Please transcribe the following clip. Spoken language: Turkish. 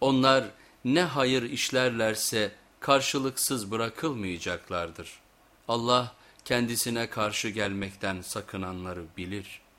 Onlar ne hayır işlerlerse karşılıksız bırakılmayacaklardır. Allah kendisine karşı gelmekten sakınanları bilir.''